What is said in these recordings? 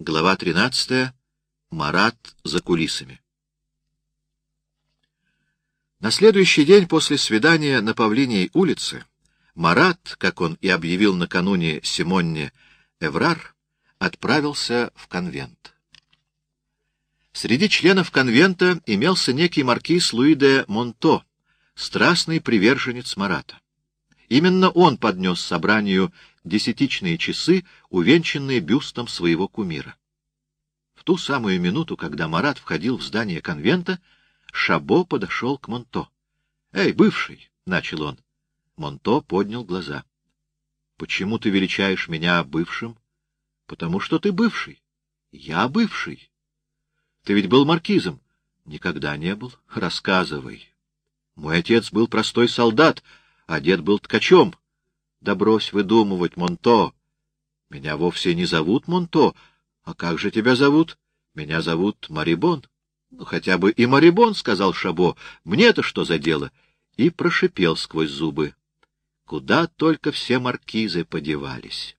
Глава 13. Марат за кулисами. На следующий день после свидания на Павлиней улице Марат, как он и объявил накануне Симонне Эврар, отправился в конвент. Среди членов конвента имелся некий маркиз Луи де Монто, страстный приверженец Марата. Именно он поднес собранию десятичные часы, увенчанные бюстом своего кумира. В ту самую минуту, когда Марат входил в здание конвента, Шабо подошел к Монто. — Эй, бывший! — начал он. Монто поднял глаза. — Почему ты величаешь меня бывшим? — Потому что ты бывший. — Я бывший. — Ты ведь был маркизом? — Никогда не был. — Рассказывай. Мой отец был простой солдат, а дед был ткачом. Да брось выдумывать, Монто. Меня вовсе не зовут Монто. А как же тебя зовут? Меня зовут Марибон. Ну, хотя бы и Марибон, — сказал Шабо. Мне-то что за дело? И прошипел сквозь зубы. Куда только все маркизы подевались.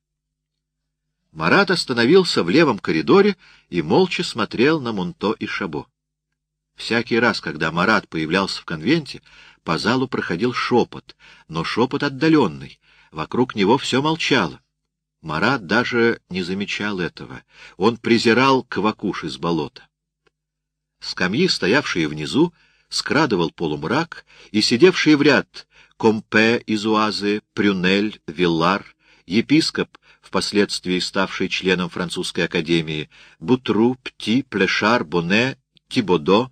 Марат остановился в левом коридоре и молча смотрел на Монто и Шабо. Всякий раз, когда Марат появлялся в конвенте, по залу проходил шепот, но шепот отдаленный, Вокруг него все молчало. Марат даже не замечал этого. Он презирал квакуш из болота. Скамьи, стоявшие внизу, скрадывал полумрак, и сидевшие в ряд Компе из Уазы, Прюнель, Виллар, епископ, впоследствии ставший членом французской академии, Бутру, Пти, Плешар, Боне, Тибодо,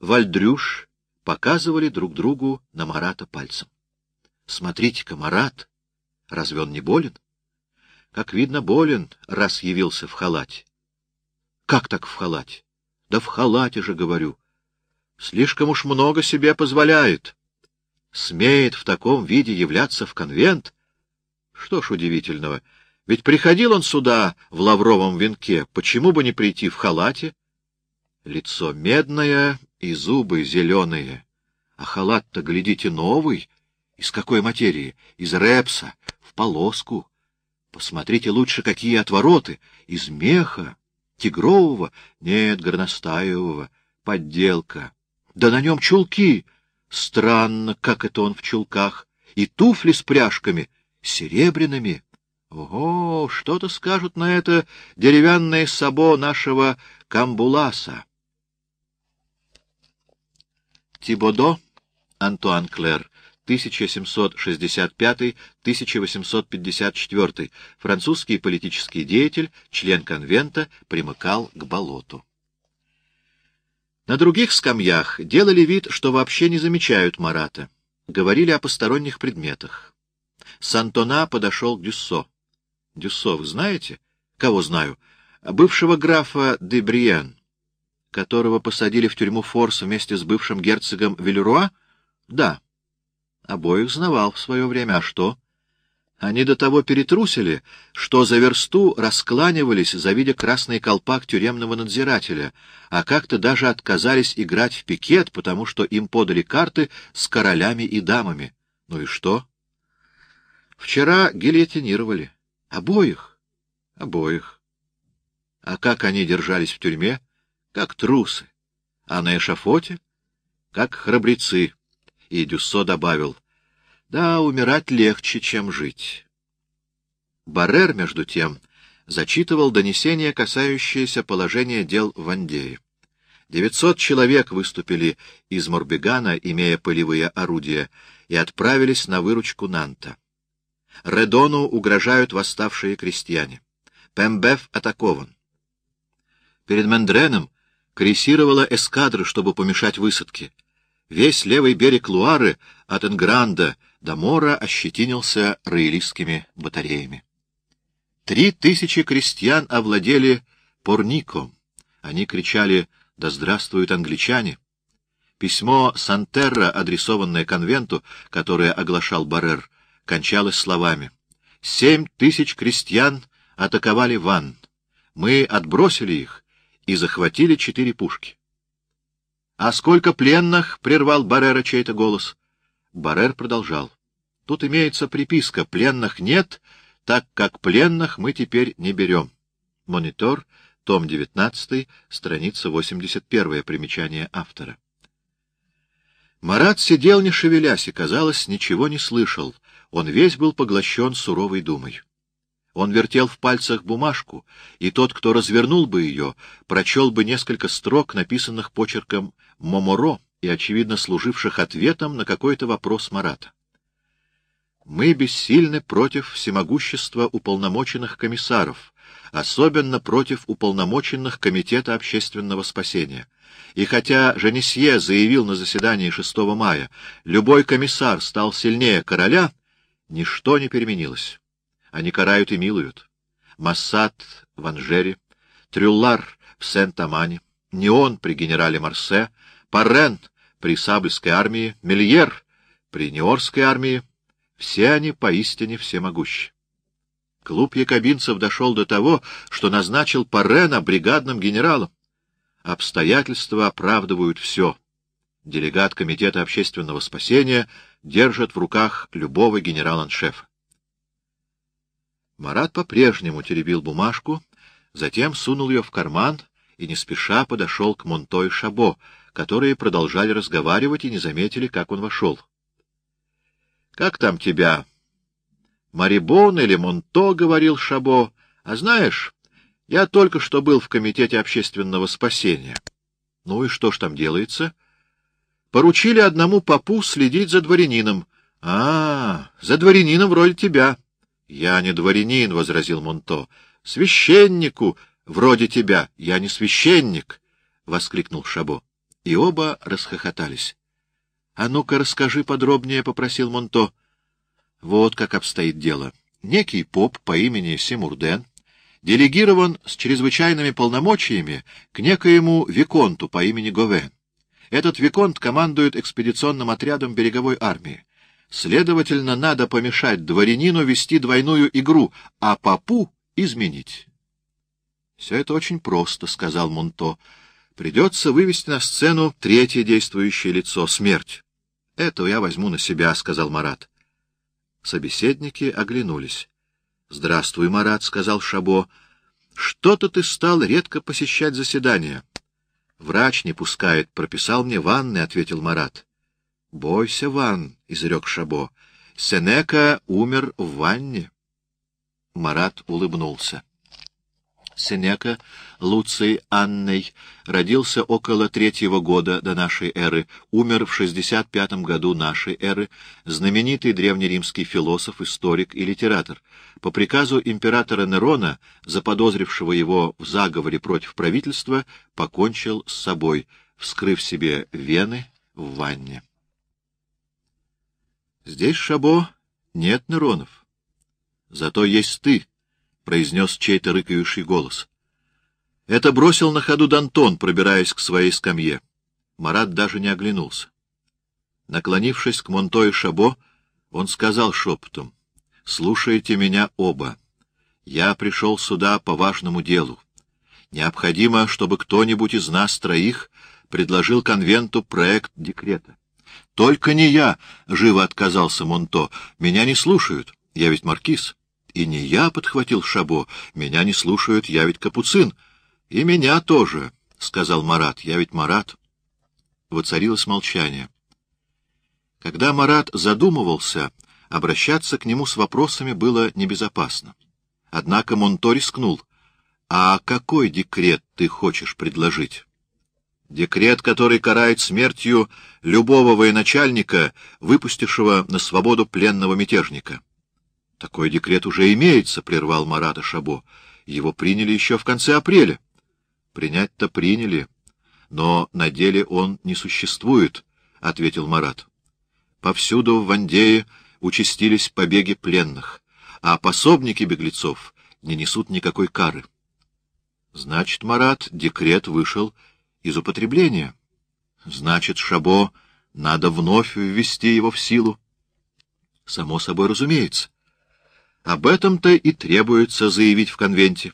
Вальдрюш показывали друг другу на Марата пальцем. — Смотрите-ка, Марат! Разве он не болен? Как видно, болен, раз явился в халате. Как так в халате? Да в халате же, говорю. Слишком уж много себе позволяет. Смеет в таком виде являться в конвент? Что ж удивительного, ведь приходил он сюда в лавровом венке, почему бы не прийти в халате? Лицо медное и зубы зеленые. А халат-то, глядите, новый. Из какой материи? Из репса, в полоску. Посмотрите лучше, какие отвороты. Из меха, тигрового, нет, горностаевого, подделка. Да на нем чулки. Странно, как это он в чулках. И туфли с пряжками, серебряными. Ого, что-то скажут на это деревянное сабо нашего Камбуласа. Тибодо, Антуан Клер, 1765-1854, французский политический деятель, член конвента, примыкал к болоту. На других скамьях делали вид, что вообще не замечают Марата. Говорили о посторонних предметах. Сантона подошел к Дюссо. Дюссо, вы знаете? Кого знаю? Бывшего графа де Бриен, которого посадили в тюрьму Форс вместе с бывшим герцогом Велеруа? Да. Обоих знавал в свое время. А что? Они до того перетрусили, что за версту раскланивались, завидя красный колпак тюремного надзирателя, а как-то даже отказались играть в пикет, потому что им подали карты с королями и дамами. Ну и что? Вчера гильотинировали. Обоих? Обоих. А как они держались в тюрьме? Как трусы. А на эшафоте? Как храбрецы и Дюссо добавил, «Да, умирать легче, чем жить». Баррер, между тем, зачитывал донесения, касающиеся положения дел в Андее. Девятьсот человек выступили из Морбегана, имея полевые орудия, и отправились на выручку Нанта. Редону угрожают восставшие крестьяне. Пембеф атакован. Перед Мендреном крейсировала эскадра, чтобы помешать высадке. Весь левый берег Луары от Энгранда до Мора ощетинился роялистскими батареями. Три тысячи крестьян овладели Порником. Они кричали «Да здравствуют англичане!». Письмо Сантерра, адресованное конвенту, которое оглашал Баррер, кончалось словами «Семь тысяч крестьян атаковали Ван. Мы отбросили их и захватили четыре пушки. «А сколько пленных?» — прервал Баррера чей-то голос. Баррер продолжал. «Тут имеется приписка. Пленных нет, так как пленных мы теперь не берем». Монитор, том 19, страница 81, примечание автора. Марат сидел, не шевелясь, и, казалось, ничего не слышал. Он весь был поглощен суровой думой. Он вертел в пальцах бумажку, и тот, кто развернул бы ее, прочел бы несколько строк, написанных почерком Моморо и, очевидно, служивших ответом на какой-то вопрос Марата. Мы бессильны против всемогущества уполномоченных комиссаров, особенно против уполномоченных Комитета общественного спасения. И хотя Женесье заявил на заседании 6 мая, любой комиссар стал сильнее короля, ничто не переменилось. Они карают и милуют. Массад в Анжере, Трюллар в Сент-Амане, Неон при генерале Марсе, Паррен при Сабльской армии, Мельер при Неорской армии, все они поистине всемогущи. Клуб якобинцев дошел до того, что назначил Паррена бригадным генералом. Обстоятельства оправдывают все. Делегат Комитета общественного спасения держит в руках любого генерала-аншефа. Марат по-прежнему теребил бумажку, затем сунул ее в карман и не спеша подошел к Монто и Шабо, которые продолжали разговаривать и не заметили, как он вошел. — Как там тебя? — Марибон или Монто, — говорил Шабо. — А знаешь, я только что был в Комитете общественного спасения. — Ну и что ж там делается? — Поручили одному попу следить за дворянином. — А, за дворянином вроде тебя. — Я не дворянин, — возразил Монто. — Священнику вроде тебя. — Я не священник, — воскликнул Шабо. И оба расхохотались. — А ну-ка, расскажи подробнее, — попросил Монто. Вот как обстоит дело. Некий поп по имени Симурден делегирован с чрезвычайными полномочиями к некоему виконту по имени Говен. Этот виконт командует экспедиционным отрядом береговой армии. Следовательно, надо помешать дворянину вести двойную игру, а попу изменить. — Все это очень просто, — сказал Монто. — Придется вывести на сцену третье действующее лицо — смерть. — Это я возьму на себя, — сказал Марат. Собеседники оглянулись. — Здравствуй, Марат, — сказал Шабо. — Что-то ты стал редко посещать заседания. — Врач не пускает, прописал мне ванны, — ответил Марат. — Бойся ванн, — изрек Шабо. — Сенека умер в ванне. Марат улыбнулся. Сенека Луций Анной родился около третьего года до нашей эры, умер в 65 году нашей эры, знаменитый древнеримский философ, историк и литератор. По приказу императора Нерона, заподозрившего его в заговоре против правительства, покончил с собой, вскрыв себе вены в ванне. Здесь, Шабо, нет Неронов. Зато есть ты, — произнес чей-то рыкающий голос. Это бросил на ходу Дантон, пробираясь к своей скамье. Марат даже не оглянулся. Наклонившись к Монто и Шабо, он сказал шепотом, — Слушайте меня оба. Я пришел сюда по важному делу. Необходимо, чтобы кто-нибудь из нас троих предложил конвенту проект декрета. — Только не я, — живо отказался Монто. — Меня не слушают. Я ведь маркиз. — И не я, — подхватил Шабо, — меня не слушают, я ведь капуцин. — И меня тоже, — сказал Марат, — я ведь Марат. Воцарилось молчание. Когда Марат задумывался, обращаться к нему с вопросами было небезопасно. Однако Монто рискнул. — А какой декрет ты хочешь предложить? — Декрет, который карает смертью любого военачальника, выпустившего на свободу пленного мятежника. — такой декрет уже имеется, — прервал Марата Шабо. Его приняли еще в конце апреля. Принять-то приняли, но на деле он не существует, — ответил Марат. Повсюду в Вандее участились побеги пленных, а пособники беглецов не несут никакой кары. Значит, Марат, декрет вышел из употребления. Значит, Шабо, надо вновь ввести его в силу. Само собой разумеется. Об этом-то и требуется заявить в конвенте.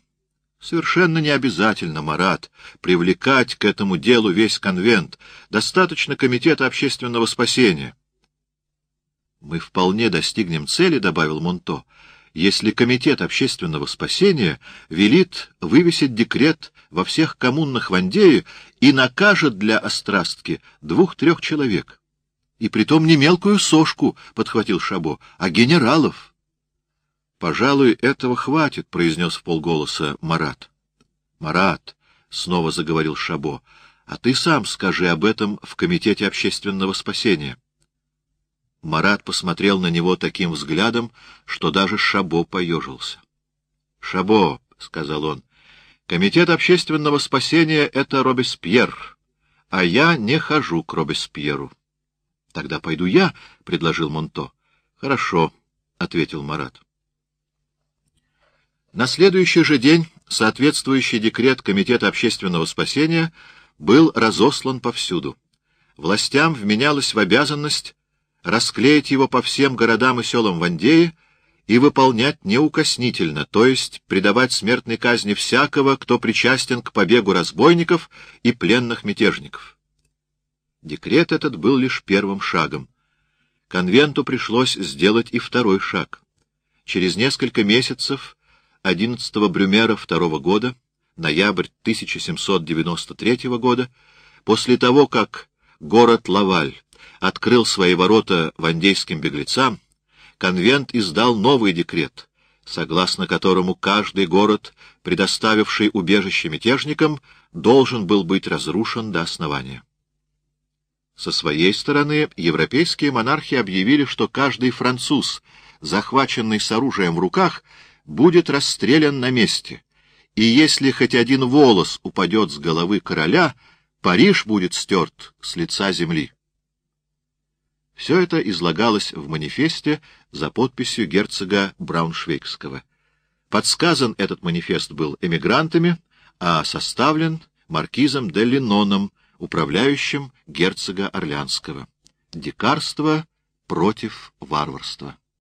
Совершенно не обязательно, Марат, привлекать к этому делу весь конвент. Достаточно комитета общественного спасения. Мы вполне достигнем цели, — добавил Монто, — если Комитет общественного спасения велит вывесить декрет во всех коммунах Вандеи и накажет для острастки двух-трех человек. И притом не мелкую сошку, — подхватил Шабо, — а генералов. — Пожалуй, этого хватит, — произнес в полголоса Марат. — Марат, — снова заговорил Шабо, — а ты сам скажи об этом в Комитете общественного спасения. Марат посмотрел на него таким взглядом, что даже Шабо поежился. — Шабо, — сказал он, — Комитет общественного спасения — это Робеспьер, а я не хожу к Робеспьеру. — Тогда пойду я, — предложил Монто. — Хорошо, — ответил Марат. На следующий же день соответствующий декрет Комитета общественного спасения был разослан повсюду. Властям вменялось в обязанность расклеить его по всем городам и селам Вандеи и выполнять неукоснительно, то есть предавать смертной казни всякого, кто причастен к побегу разбойников и пленных мятежников. Декрет этот был лишь первым шагом. Конвенту пришлось сделать и второй шаг. Через несколько месяцев 11 Брюмера второго года, ноябрь 1793 года, после того, как город Лаваль открыл свои ворота вандейским беглецам, конвент издал новый декрет, согласно которому каждый город, предоставивший убежище мятежникам, должен был быть разрушен до основания. Со своей стороны, европейские монархи объявили, что каждый француз, захваченный с оружием в руках, будет расстрелян на месте, и если хоть один волос упадет с головы короля, Париж будет стерт с лица земли. Все это излагалось в манифесте за подписью герцога Брауншвейгского. Подсказан этот манифест был эмигрантами, а составлен маркизом де Линоном, управляющим герцога Орлянского. Дикарство против варварства.